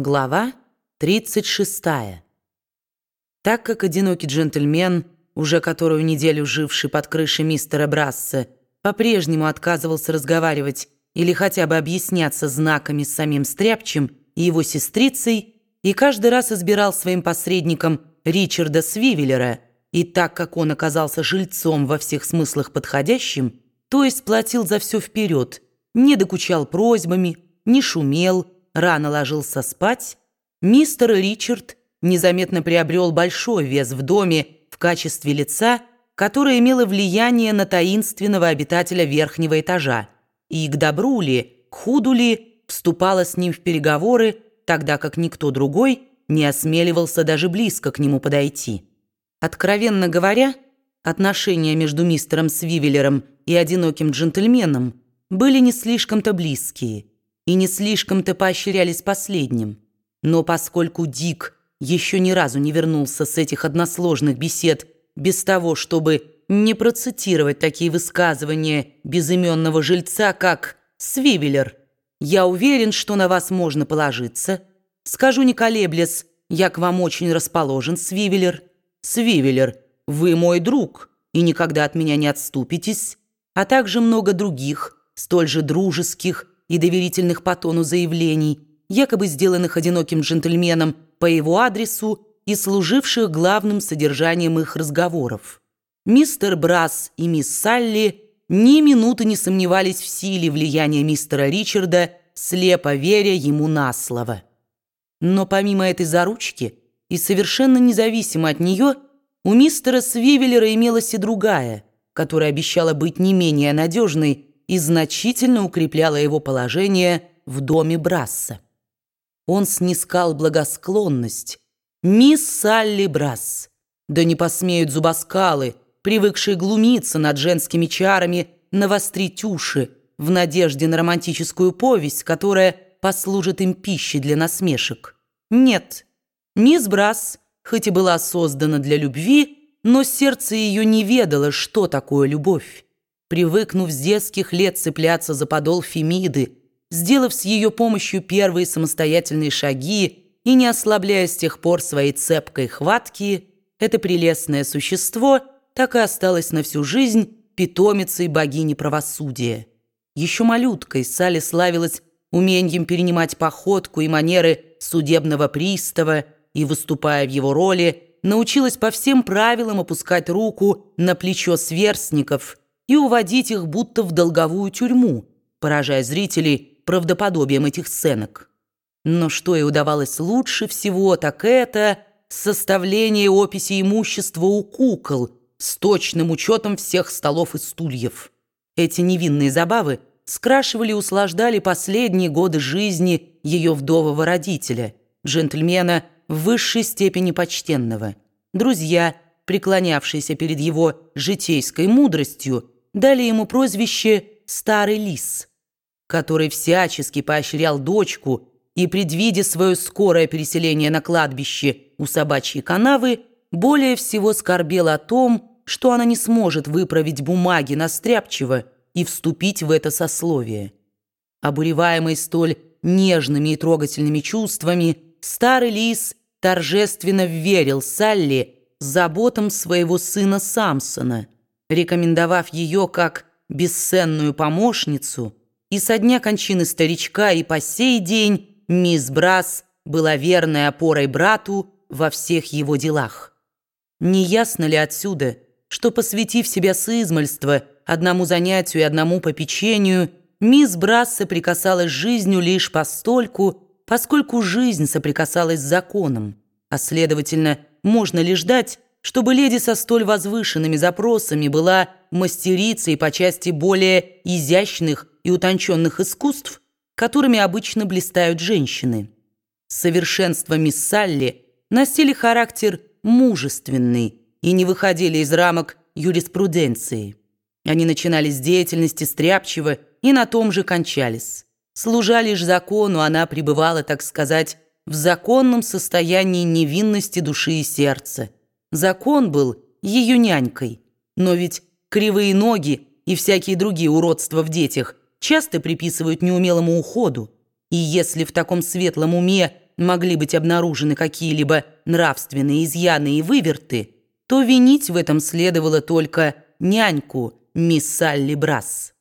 Глава 36. Так как одинокий джентльмен, уже которую неделю живший под крышей мистера Брасса, по-прежнему отказывался разговаривать или хотя бы объясняться знаками с самим Стряпчем и его сестрицей, и каждый раз избирал своим посредником Ричарда Свивеллера, и так как он оказался жильцом во всех смыслах подходящим, то есть платил за все вперед, не докучал просьбами, не шумел, рано ложился спать, мистер Ричард незаметно приобрел большой вес в доме в качестве лица, которое имело влияние на таинственного обитателя верхнего этажа, и к добру ли, к худу ли вступала с ним в переговоры, тогда как никто другой не осмеливался даже близко к нему подойти. Откровенно говоря, отношения между мистером Свивеллером и одиноким джентльменом были не слишком-то близкие и не слишком-то поощрялись последним. Но поскольку Дик еще ни разу не вернулся с этих односложных бесед без того, чтобы не процитировать такие высказывания безыменного жильца, как «Свивеллер, я уверен, что на вас можно положиться. Скажу не колеблясь, я к вам очень расположен, Свивеллер. Свивеллер, вы мой друг и никогда от меня не отступитесь» а также много других, столь же дружеских и доверительных по тону заявлений, якобы сделанных одиноким джентльменом по его адресу и служивших главным содержанием их разговоров. Мистер Брас и мисс Салли ни минуты не сомневались в силе влияния мистера Ричарда, слепо веря ему на слово. Но помимо этой заручки и совершенно независимо от нее, у мистера Свивеллера имелась и другая – которая обещала быть не менее надежной и значительно укрепляла его положение в доме Брасса. Он снискал благосклонность. «Мисс Салли Брасс, да не посмеют зубоскалы, привыкшие глумиться над женскими чарами, навострить уши в надежде на романтическую повесть, которая послужит им пищей для насмешек. Нет, мисс Брасс, хоть и была создана для любви, но сердце ее не ведало, что такое любовь. Привыкнув с детских лет цепляться за подол Фемиды, сделав с ее помощью первые самостоятельные шаги и не ослабляя с тех пор своей цепкой хватки, это прелестное существо так и осталось на всю жизнь питомицей богини правосудия. Еще малюткой Салли славилась умением перенимать походку и манеры судебного пристава и, выступая в его роли, научилась по всем правилам опускать руку на плечо сверстников и уводить их будто в долговую тюрьму, поражая зрителей правдоподобием этих сценок. Но что ей удавалось лучше всего, так это составление описи имущества у кукол с точным учетом всех столов и стульев. Эти невинные забавы скрашивали и услаждали последние годы жизни ее вдового родителя, джентльмена – в высшей степени почтенного. Друзья, преклонявшиеся перед его житейской мудростью, дали ему прозвище «Старый лис», который всячески поощрял дочку и, предвидя свое скорое переселение на кладбище у собачьей канавы, более всего скорбел о том, что она не сможет выправить бумаги на стряпчиво и вступить в это сословие. Обуреваемый столь нежными и трогательными чувствами, старый лис торжественно верил Салли заботам своего сына Самсона, рекомендовав ее как бесценную помощницу, и со дня кончины старичка и по сей день мисс Брас была верной опорой брату во всех его делах. Не ясно ли отсюда, что, посвятив себя с измольства одному занятию и одному попечению, мисс Брас соприкасалась с жизнью лишь постольку, поскольку жизнь соприкасалась с законом, а следовательно, можно ли ждать, чтобы леди со столь возвышенными запросами была мастерицей по части более изящных и утонченных искусств, которыми обычно блистают женщины. Совершенство мисс Салли носили характер мужественный и не выходили из рамок юриспруденции. Они начинали с деятельности стряпчиво и на том же кончались. Служа лишь закону, она пребывала, так сказать, в законном состоянии невинности души и сердца. Закон был ее нянькой, но ведь кривые ноги и всякие другие уродства в детях часто приписывают неумелому уходу, и если в таком светлом уме могли быть обнаружены какие-либо нравственные изъяны и выверты, то винить в этом следовало только няньку мисс Салли Брасс.